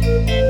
Música